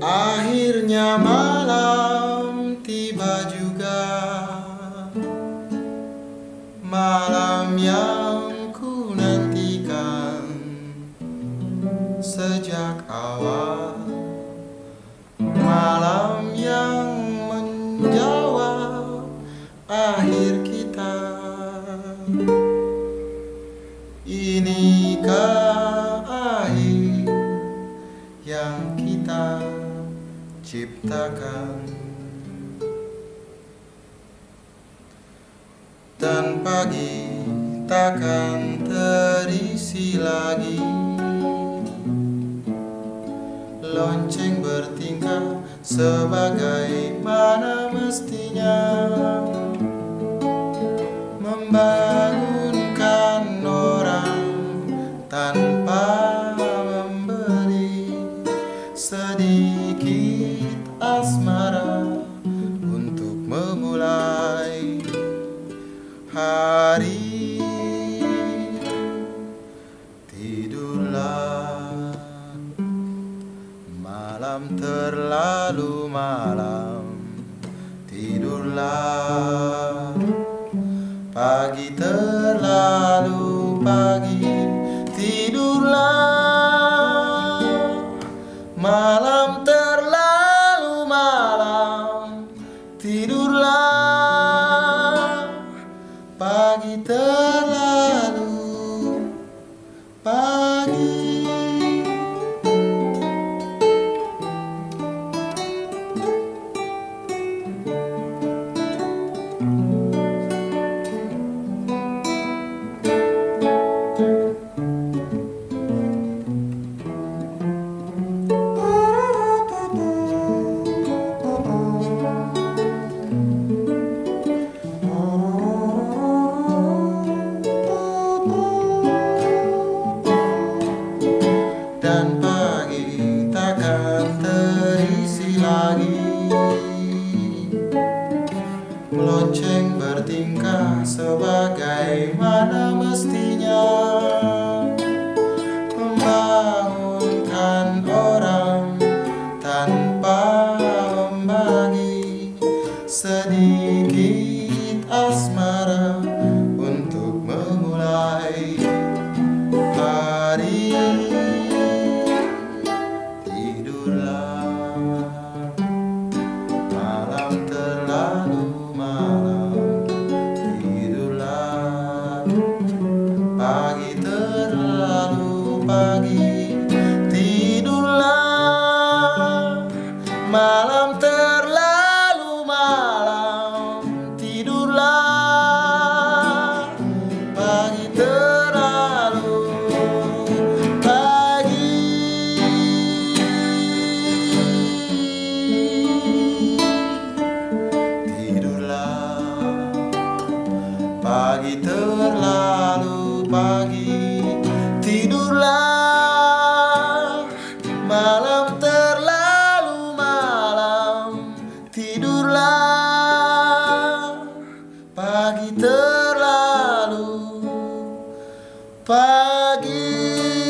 Akhirnya malam tiba juga. Malam yang ciptakan. Dan pagi takkan terisi lagi. Lonceng bertingkah sebagaimana mestinya. Membangunkan malam terlalu malam. Tidurlah. Pagi terlalu pagi dan pagi takkan terisi lagi. Lonceng bertingkah sebagaimana mestinya. Membangunkan orang tanpa malam terlalu malam tidurlah. Pagi terlalu pagi. Tidurlah. Pagi terlalu pagi. Tidurlah. Malam terlalu pagi